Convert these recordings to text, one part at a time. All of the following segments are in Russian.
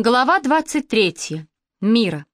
Глава 23. Мира.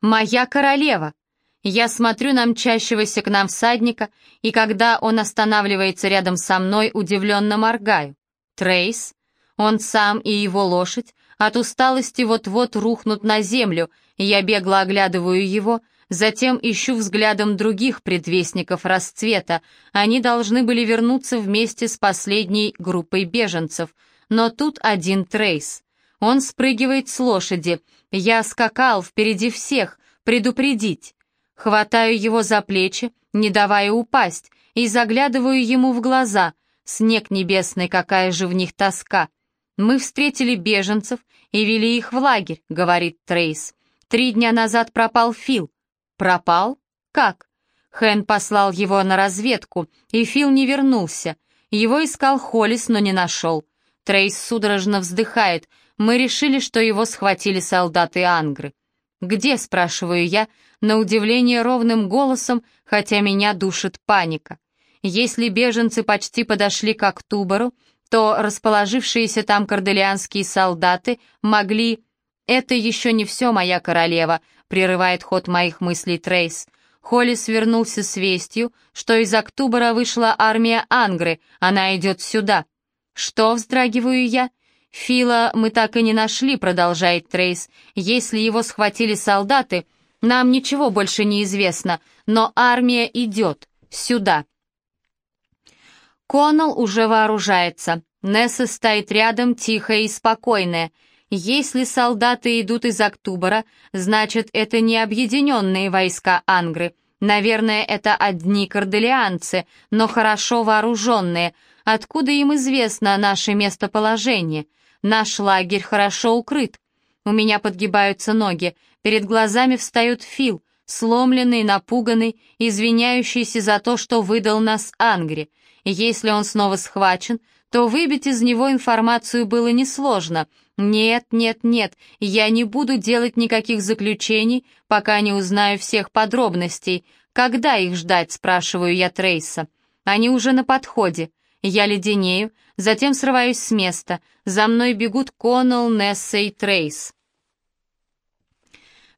«Моя королева!» Я смотрю на мчащегося к нам всадника, и когда он останавливается рядом со мной, удивленно моргаю. Трейс? Он сам и его лошадь от усталости вот-вот рухнут на землю, я бегло оглядываю его, затем ищу взглядом других предвестников расцвета. Они должны были вернуться вместе с последней группой беженцев, но тут один Трейс — он спрыгивает с лошади. Я скакал впереди всех, предупредить. Хватаю его за плечи, не давая упасть, и заглядываю ему в глаза. Снег небесный, какая же в них тоска. Мы встретили беженцев и вели их в лагерь, говорит Трейс. Три дня назад пропал Фил. Пропал? Как? Хэн послал его на разведку, и Фил не вернулся. Его искал Холлис, но не нашел. Трейс судорожно вздыхает. Мы решили, что его схватили солдаты Ангры. «Где?» — спрашиваю я, на удивление ровным голосом, хотя меня душит паника. Если беженцы почти подошли к Октубору, то расположившиеся там корделианские солдаты могли... «Это еще не все, моя королева», — прерывает ход моих мыслей Трейс. Холлис вернулся с вестью, что из Октубора вышла армия Ангры, она идет сюда. «Что?» — вздрагиваю я. «Фила мы так и не нашли», — продолжает Трейс. «Если его схватили солдаты, нам ничего больше не известно, но армия идет. Сюда». Коннелл уже вооружается. Несса стоит рядом, тихая и спокойная. Если солдаты идут из Октубора, значит, это не объединенные войска Ангры. Наверное, это одни корделианцы, но хорошо вооруженные. Откуда им известно наше местоположение? Наш лагерь хорошо укрыт. У меня подгибаются ноги, перед глазами встает Фил, сломленный, напуганный, извиняющийся за то, что выдал нас Ангри. Если он снова схвачен, то выбить из него информацию было несложно. Нет, нет, нет, я не буду делать никаких заключений, пока не узнаю всех подробностей. Когда их ждать, спрашиваю я Трейса. Они уже на подходе. Я леденею, затем срываюсь с места. За мной бегут Коннелл, Несса и Трейс.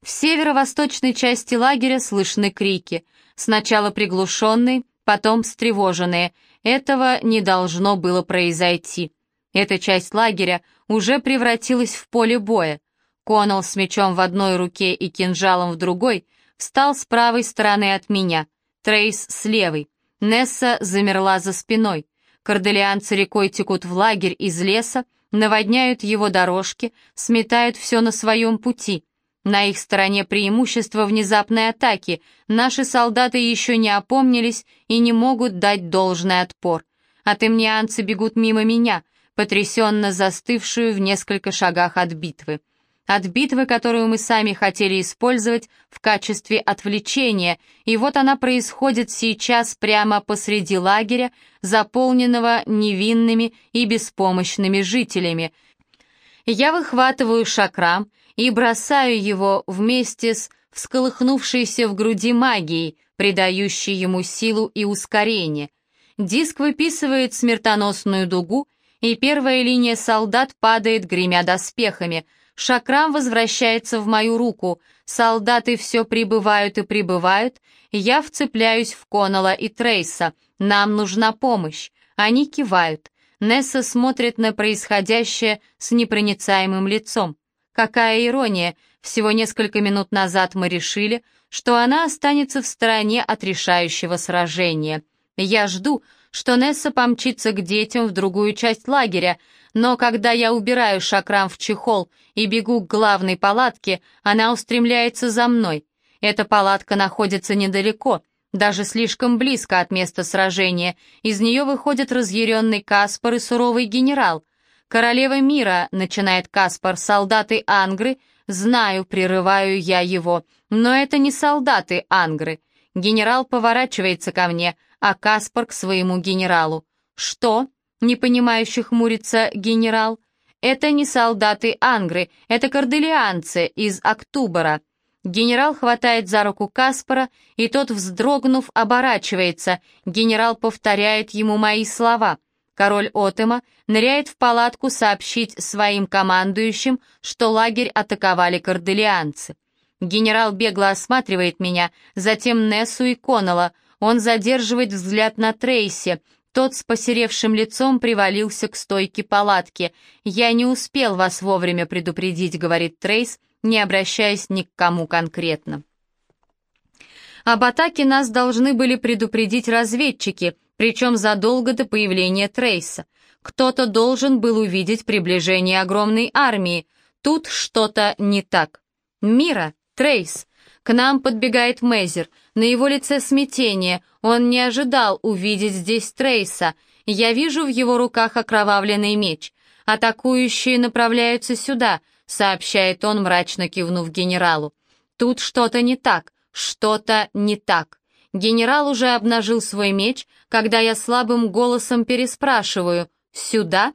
В северо-восточной части лагеря слышны крики. Сначала приглушенные, потом встревоженные. Этого не должно было произойти. Эта часть лагеря уже превратилась в поле боя. Коннелл с мечом в одной руке и кинжалом в другой встал с правой стороны от меня, Трейс с левой. Несса замерла за спиной. Корделианцы рекой текут в лагерь из леса, наводняют его дорожки, сметают все на своем пути. На их стороне преимущество внезапной атаки. Наши солдаты еще не опомнились и не могут дать должный отпор. А темнианцы бегут мимо меня, потрясенно застывшую в несколько шагах от битвы от битвы, которую мы сами хотели использовать в качестве отвлечения, и вот она происходит сейчас прямо посреди лагеря, заполненного невинными и беспомощными жителями. Я выхватываю шакрам и бросаю его вместе с всколыхнувшейся в груди магией, придающей ему силу и ускорение. Диск выписывает смертоносную дугу, и первая линия солдат падает, гремя доспехами — Шакрам возвращается в мою руку. Солдаты все прибывают и прибывают. Я вцепляюсь в Коннелла и Трейса. Нам нужна помощь. Они кивают. Несса смотрит на происходящее с непроницаемым лицом. Какая ирония! Всего несколько минут назад мы решили, что она останется в стороне от решающего сражения. Я жду, что Несса помчится к детям в другую часть лагеря, но когда я убираю шакрам в чехол и бегу к главной палатке, она устремляется за мной. Эта палатка находится недалеко, даже слишком близко от места сражения. Из нее выходит разъяренный Каспар и суровый генерал. «Королева мира», — начинает Каспар, — «солдаты Ангры». «Знаю», — прерываю я его, — «но это не солдаты Ангры». Генерал поворачивается ко мне, а Каспар к своему генералу. «Что?» непонимающе хмурится генерал. «Это не солдаты Ангры, это корделианцы из Октубора». Генерал хватает за руку Каспара, и тот, вздрогнув, оборачивается. Генерал повторяет ему мои слова. Король Отема ныряет в палатку сообщить своим командующим, что лагерь атаковали корделианцы. Генерал бегло осматривает меня, затем Нессу и Коннелла. Он задерживает взгляд на Трейси. Тот с посеревшим лицом привалился к стойке палатки. «Я не успел вас вовремя предупредить», — говорит Трейс, не обращаясь ни к кому конкретно. Об атаке нас должны были предупредить разведчики, причем задолго до появления Трейса. Кто-то должен был увидеть приближение огромной армии. Тут что-то не так. Мира, Трейс. К нам подбегает Мейзер. На его лице смятение. Он не ожидал увидеть здесь Трейса. Я вижу в его руках окровавленный меч. Атакующие направляются сюда, сообщает он, мрачно кивнув генералу. Тут что-то не так, что-то не так. Генерал уже обнажил свой меч, когда я слабым голосом переспрашиваю «Сюда?».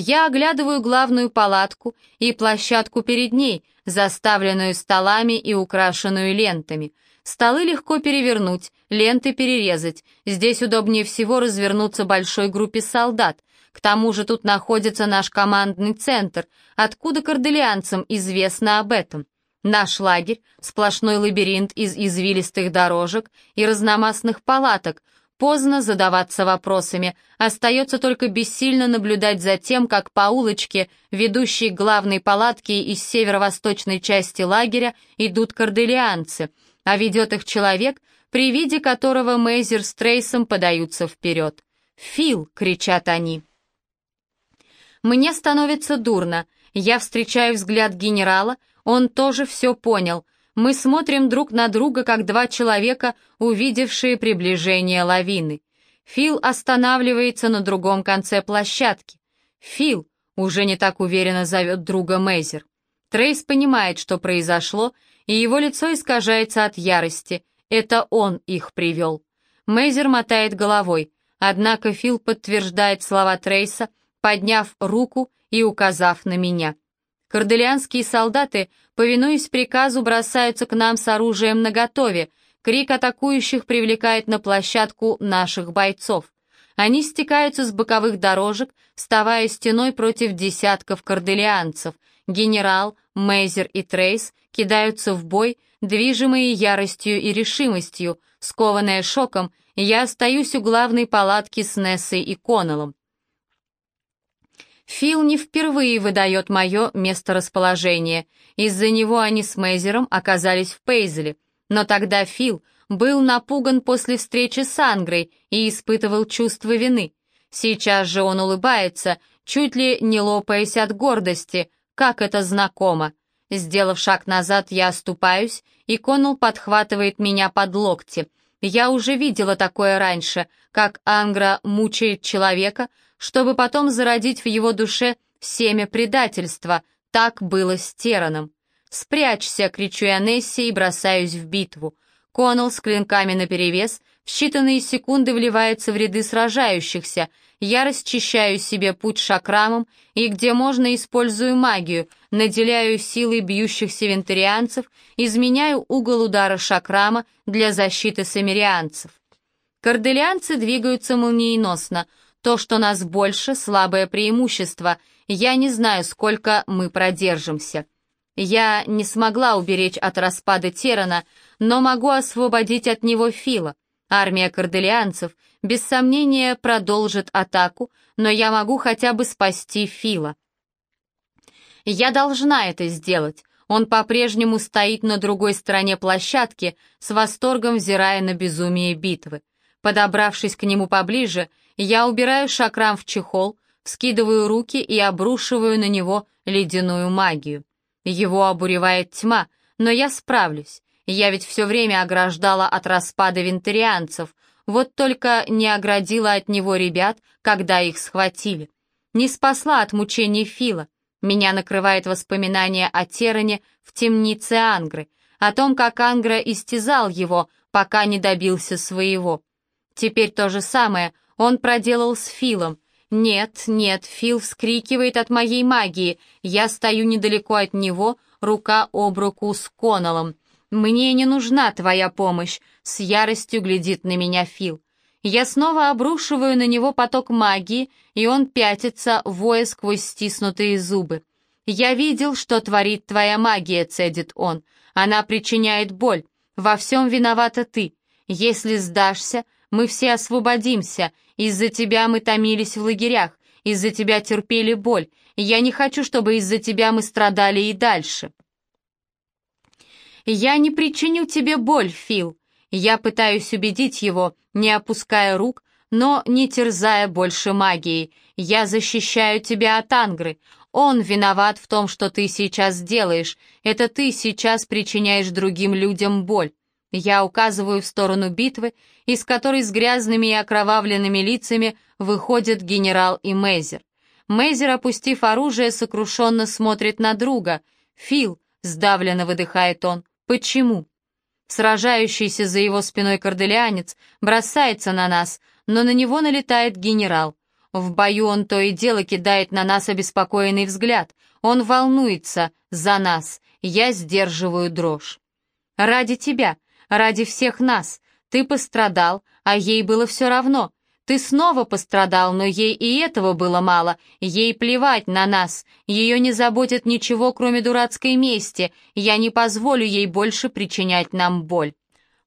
Я оглядываю главную палатку и площадку перед ней, заставленную столами и украшенную лентами. Столы легко перевернуть, ленты перерезать. Здесь удобнее всего развернуться большой группе солдат. К тому же тут находится наш командный центр. Откуда корделианцам известно об этом? Наш лагерь — сплошной лабиринт из извилистых дорожек и разномастных палаток. Поздно задаваться вопросами, остается только бессильно наблюдать за тем, как по улочке, ведущей к главной палатке из северо-восточной части лагеря, идут корделианцы, а ведет их человек, при виде которого Мейзер с Трейсом подаются вперед. «Фил!» — кричат они. Мне становится дурно. Я встречаю взгляд генерала, он тоже все понял. Мы смотрим друг на друга, как два человека, увидевшие приближение лавины. Фил останавливается на другом конце площадки. «Фил!» — уже не так уверенно зовет друга Мейзер. Трейс понимает, что произошло, и его лицо искажается от ярости. Это он их привел. Мейзер мотает головой, однако Фил подтверждает слова Трейса, подняв руку и указав на меня. Корделианские солдаты, повинуясь приказу, бросаются к нам с оружием наготове. Крик атакующих привлекает на площадку наших бойцов. Они стекаются с боковых дорожек, вставая стеной против десятков корделианцев. Генерал, Мейзер и Трейс кидаются в бой, движимые яростью и решимостью. Скованная шоком, я остаюсь у главной палатки с Нессой и Коннеллом. Фил не впервые выдает мое месторасположение. Из-за него они с Мейзером оказались в Пейзеле. Но тогда Фил был напуган после встречи с Ангрой и испытывал чувство вины. Сейчас же он улыбается, чуть ли не лопаясь от гордости. Как это знакомо. Сделав шаг назад, я оступаюсь, и Коннелл подхватывает меня под локти. Я уже видела такое раньше, как Ангра мучает человека, чтобы потом зародить в его душе семя предательства. Так было с Тераном. «Спрячься!» — кричу я Несси и бросаюсь в битву. Коннелл с клинками наперевес в считанные секунды вливается в ряды сражающихся. Я расчищаю себе путь шакрамом и, где можно, использую магию, наделяю силой бьющихся вентарианцев, изменяю угол удара шакрама для защиты самирианцев. Корделианцы двигаются молниеносно — то, что нас больше, слабое преимущество. Я не знаю, сколько мы продержимся. Я не смогла уберечь от распада Терана, но могу освободить от него Фила. Армия корделианцев, без сомнения, продолжит атаку, но я могу хотя бы спасти Фила. Я должна это сделать. Он по-прежнему стоит на другой стороне площадки, с восторгом взирая на безумие битвы. Подобравшись к нему поближе, я убираю шакрам в чехол, скидываю руки и обрушиваю на него ледяную магию. Его обуревает тьма, но я справлюсь. Я ведь все время ограждала от распада вентарианцев, вот только не оградила от него ребят, когда их схватили. Не спасла от мучений Фила. Меня накрывает воспоминание о Теране в темнице Ангры, о том, как Ангра истязал его, пока не добился своего. Теперь то же самое он проделал с Филом. Нет, нет, Фил вскрикивает от моей магии. Я стою недалеко от него, рука об руку с Коннеллом. «Мне не нужна твоя помощь», — с яростью глядит на меня Фил. Я снова обрушиваю на него поток магии, и он пятится, воя сквозь стиснутые зубы. «Я видел, что творит твоя магия», — цедит он. «Она причиняет боль. Во всем виновата ты. Если сдашься, мы все освободимся. Из-за тебя мы томились в лагерях, из-за тебя терпели боль. Я не хочу, чтобы из-за тебя мы страдали и дальше». «Я не причиню тебе боль, Фил». Я пытаюсь убедить его, не опуская рук, но не терзая больше магией. Я защищаю тебя от Ангры. Он виноват в том, что ты сейчас делаешь. Это ты сейчас причиняешь другим людям боль. Я указываю в сторону битвы, из которой с грязными и окровавленными лицами выходят генерал и Мейзер. Мейзер, опустив оружие, сокрушенно смотрит на друга. «Фил», — сдавленно выдыхает он, — «почему?» Сражающийся за его спиной корделианец бросается на нас, но на него налетает генерал. В бою он то и дело кидает на нас обеспокоенный взгляд. Он волнуется за нас. Я сдерживаю дрожь. «Ради тебя», Ради всех нас. Ты пострадал, а ей было все равно. Ты снова пострадал, но ей и этого было мало. Ей плевать на нас. Ее не заботит ничего, кроме дурацкой мести. Я не позволю ей больше причинять нам боль.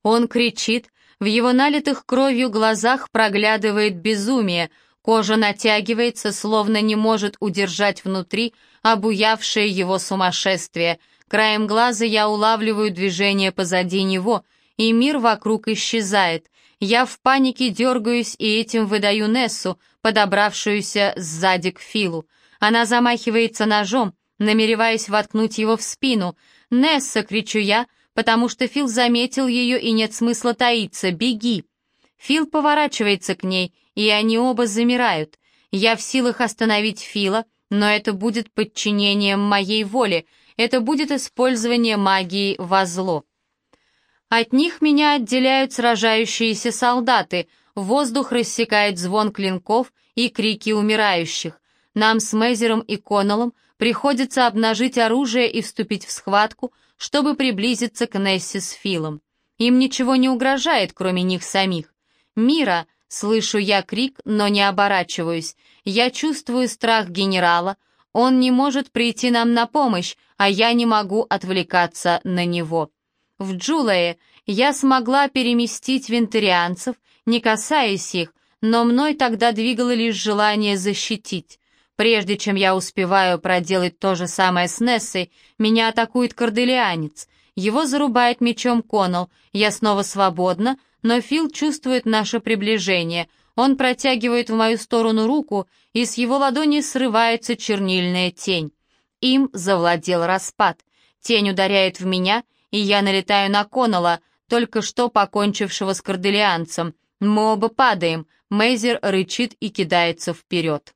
Он кричит, в его налитых кровью глазах проглядывает безумие. Кожа натягивается, словно не может удержать внутри обуявшее его сумасшествие. Краем глаза я улавливаю движение позади него, и мир вокруг исчезает. Я в панике дергаюсь и этим выдаю Нессу, подобравшуюся сзади к Филу. Она замахивается ножом, намереваясь воткнуть его в спину. «Несса!» — кричу я, потому что Фил заметил ее и нет смысла таиться. «Беги!» Фил поворачивается к ней, и они оба замирают. Я в силах остановить Фила, но это будет подчинением моей воле — это будет использование магии во зло. От них меня отделяют сражающиеся солдаты, воздух рассекает звон клинков и крики умирающих. Нам с Мейзером и Коннеллом приходится обнажить оружие и вступить в схватку, чтобы приблизиться к Несси с Филом. Им ничего не угрожает, кроме них самих. «Мира!» — слышу я крик, но не оборачиваюсь. Я чувствую страх генерала, он не может прийти нам на помощь, а я не могу отвлекаться на него. В Джулае я смогла переместить вентарианцев, не касаясь их, но мной тогда двигало лишь желание защитить. Прежде чем я успеваю проделать то же самое с Нессой, меня атакует корделианец. Его зарубает мечом Коннелл. Я снова свободна, но Фил чувствует наше приближение — он протягивает в мою сторону руку, и с его ладони срывается чернильная тень. Им завладел распад. Тень ударяет в меня, и я налетаю на Коннелла, только что покончившего с корделианцем. Мы оба падаем. Мейзер рычит и кидается вперед.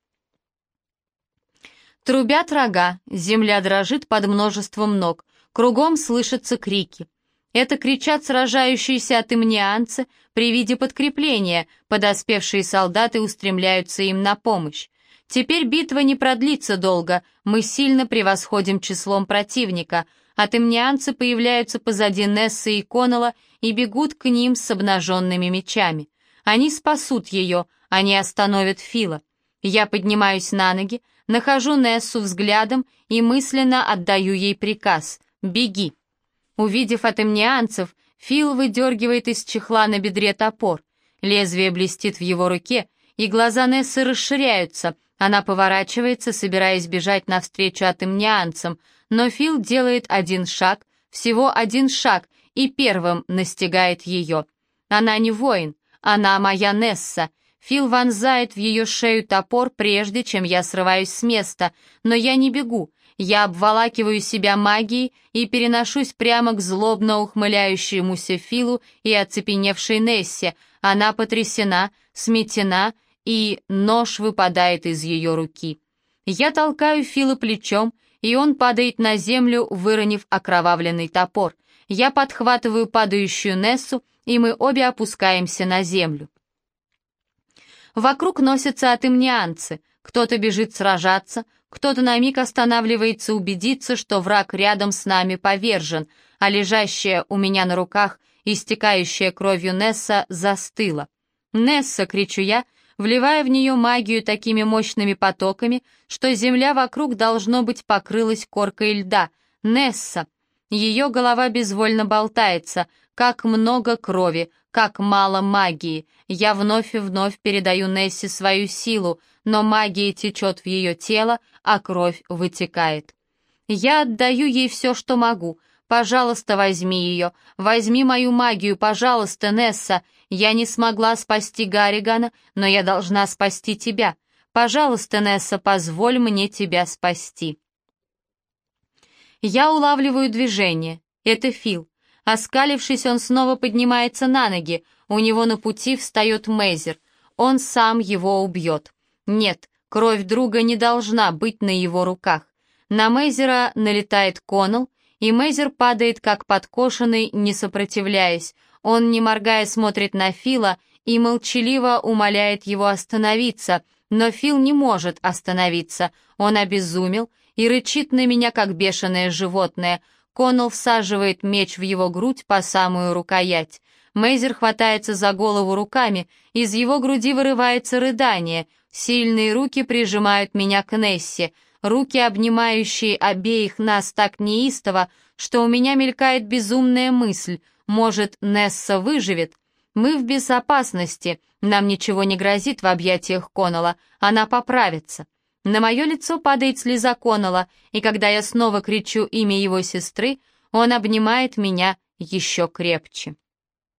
Трубят рога, земля дрожит под множеством ног, кругом слышатся крики. Это кричат сражающиеся от при виде подкрепления, подоспевшие солдаты устремляются им на помощь. Теперь битва не продлится долго, мы сильно превосходим числом противника. От имнианцы появляются позади Несса и Коннелла и бегут к ним с обнаженными мечами. Они спасут ее, они остановят Фила. Я поднимаюсь на ноги, нахожу Нессу взглядом и мысленно отдаю ей приказ «Беги». Увидев атемнианцев, Фил выдергивает из чехла на бедре топор. Лезвие блестит в его руке, и глаза Нессы расширяются. Она поворачивается, собираясь бежать навстречу атемнианцам, но Фил делает один шаг, всего один шаг, и первым настигает ее. Она не воин, она моя Несса. Фил вонзает в ее шею топор, прежде чем я срываюсь с места, но я не бегу, я обволакиваю себя магией и переношусь прямо к злобно ухмыляющемуся Филу и оцепеневшей Нессе. Она потрясена, сметена, и нож выпадает из ее руки. Я толкаю Фила плечом, и он падает на землю, выронив окровавленный топор. Я подхватываю падающую Нессу, и мы обе опускаемся на землю. Вокруг носятся атымнианцы, кто-то бежит сражаться, кто-то на миг останавливается убедиться, что враг рядом с нами повержен, а лежащая у меня на руках истекающая кровью Несса застыла. «Несса!» — кричу я, вливая в нее магию такими мощными потоками, что земля вокруг, должно быть, покрылась коркой льда. «Несса!» Ее голова безвольно болтается. Как много крови, как мало магии. Я вновь и вновь передаю Нессе свою силу, но магия течет в ее тело, а кровь вытекает. Я отдаю ей все, что могу. Пожалуйста, возьми ее. Возьми мою магию, пожалуйста, Несса. Я не смогла спасти Гарригана, но я должна спасти тебя. Пожалуйста, Несса, позволь мне тебя спасти. Я улавливаю движение. Это Фил. Оскалившись, он снова поднимается на ноги. У него на пути встает Мейзер. Он сам его убьет. Нет, кровь друга не должна быть на его руках. На Мейзера налетает Коннелл, и Мейзер падает как подкошенный, не сопротивляясь. Он, не моргая, смотрит на Фила и молчаливо умоляет его остановиться, но Фил не может остановиться. Он обезумел и рычит на меня, как бешеное животное. Коннелл всаживает меч в его грудь по самую рукоять. Мейзер хватается за голову руками, из его груди вырывается рыдание. Сильные руки прижимают меня к Нессе руки, обнимающие обеих нас так неистово, что у меня мелькает безумная мысль, может, Несса выживет? Мы в безопасности, нам ничего не грозит в объятиях Коннелла, она поправится. На мое лицо падает слеза Коннелла, и когда я снова кричу имя его сестры, он обнимает меня еще крепче.